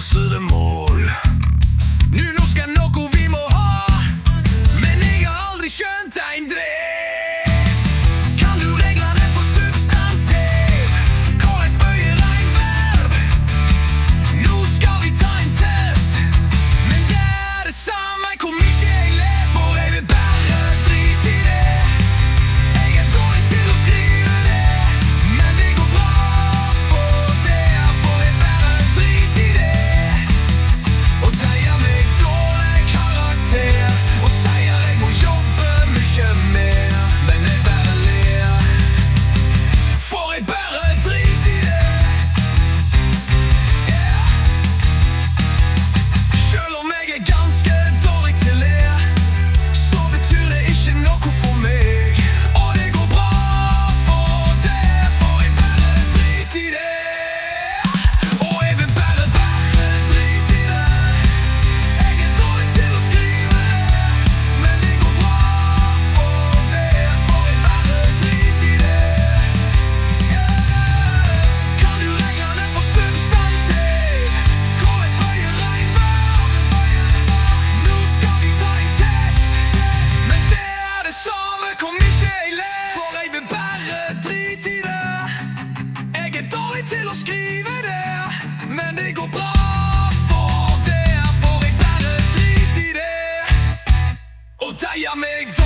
sidde mor Diamig.